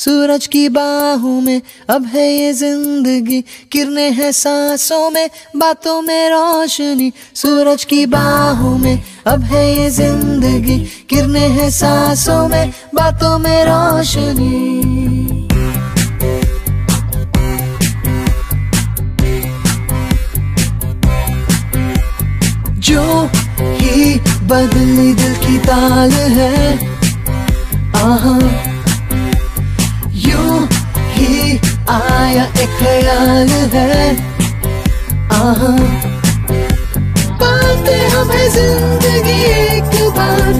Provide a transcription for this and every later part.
सूरज की बाहों में, अब है ये ज़िंदगी। किरने हैं सांसों में, बातों में रोशनी। सूरज की बाहों में, अब है ये ज़िंदगी। किरने हैं सांसों में, बातों में रोशनी। जो ही बदली दिल की ताल है, आहा आया एक ख्याल है। आहा। पाते हमें ज़िंदगी एक बार।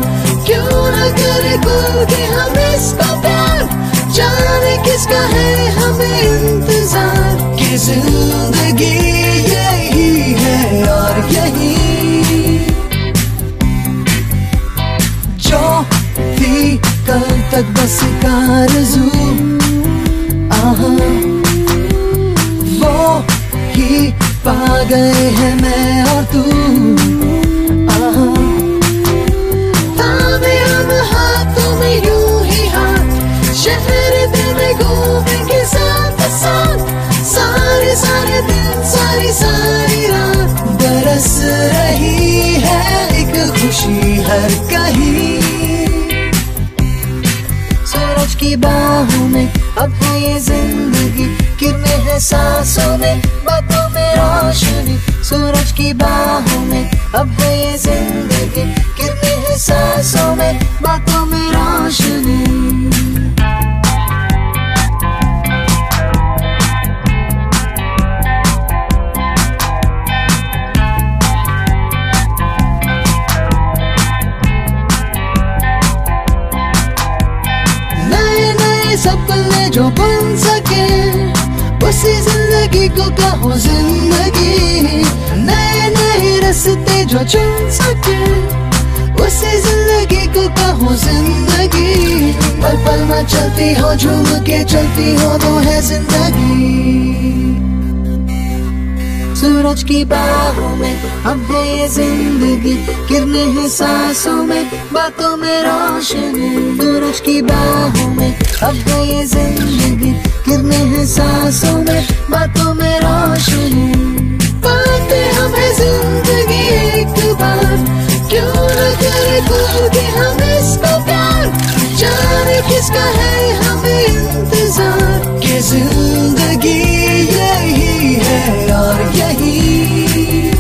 क्यों न करे खुल के हम इसका प्यार? जाने किसका है हमें इंतज़ार? कि ज़िंदगी यही है और यही। जो थी कल तक बस कारजू पा गए हैं मैं और तू। शहर सारे सारे दिन, सारी सारी रात। बरस रही है एक खुशी हर कहीं। सूरज की बाहों में अब ज़िंदगी किरने हैं सांसों की बाहों में, अब है ये ज़िंदगी किरने हैं सांसों में, बातों में रोशनी। जो बन सके, उसी ज़िंदगी को कहो ज़िंदगी। जो चुन सके, उसी ज़िंदगी को कहो ज़िंदगी। पल पल में चलती हो, झूम के चलती हो, वो है ज़िंदगी। सूरज की बाहों में अब है ये ज़िंदगी। किरने हैं सांसों में, बातों में रोशनी। सूरज की बाहों में अब है ये ज़िंदगी। किरने हैं सांसों करे के हम इसको प्यार जाने किसका है हमें इंतज़ार। कि ज़िंदगी यही है और यही।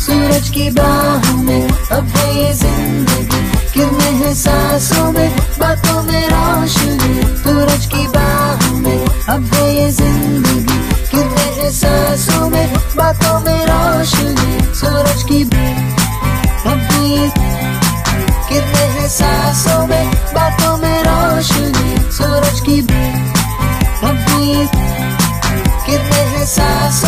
सूरज की बाहों में अब है ये ज़िंदगी। किरने हैं सांसों में, बातों में रोशनी। सूरज की बाहों में अब है ये ज़िंदगी। किरने हैं सांसों में, बातों में रोशनी। सूरज की सांसों में बातों में रोशनी सूरज की भी। कितने हैं सांसों